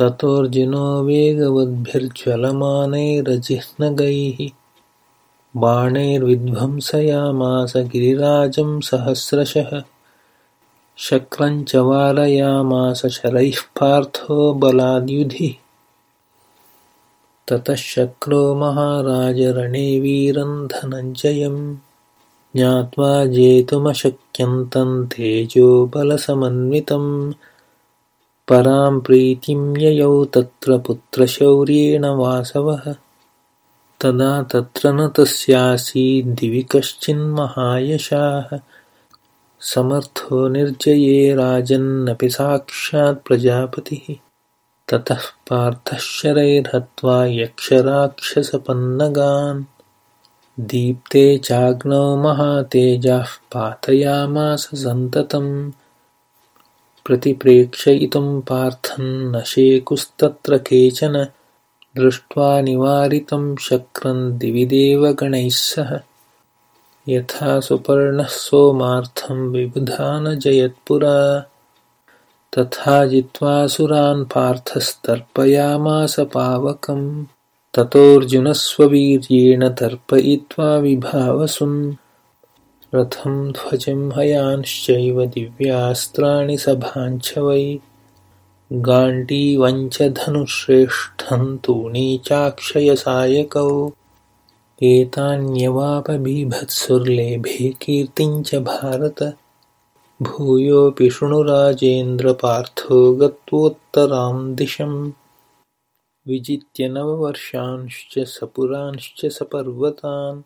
ततोऽर्जुनो वेगवद्भिर्ज्वलमानैरजिह्नगैः। बाणैर्विध्वंसयामास गिरिराजं सहस्रशः। शक्रञ्च वारयामास शरैः पार्थो बलाद्युधि। ततः शक्रो महाराजरणे वीरं धनञ्जयं ज्ञात्वा जेतुमशक्यन्तं तेजोबलसमन्वितं परां प्रीतिं ययौ तत्र पुत्रशौर्येण वासवः। तदा तत्र न तस्यासीद्दिवि कश्चिन्महायशाः समर्थो निर्जये राजन्नपि साक्षात्प्रजापतिः ततः पार्थः शरैर्हत्वा यक्षराक्षसपन्नगान्। दीप्ते चाग्नौ महातेजाः पातयामास सन्ततं प्रतिप्रेक्षयितुं पार्थं न केचन दृष्ट्वा निवारितं शक्रं दिवि देवगणैः सह। यथा सुपर्णः सोमार्थं विबुधानजयत्पुरा तथा जित्वासुरान् पार्थस्तर्पयामास पावकं ततोऽर्जुनस्ववीर्येण तर्पयित्वा विभावसुं रथं ध्वजं हयांश्चैव दिव्यास्त्राणि सभाञ्च वै। गाण्डीवञ्च धनुश्रेष्ठं तूणी चाक्षयसायकौ एतान्यवापबिभत्सुर्लेभे कीर्तिं च भारत। भूयोऽपि शृणु राजेन्द्र पार्थो गत्वोत्तरां दिशं विजित्य नववर्षांश्च सपुरांश्च सपर्वतान्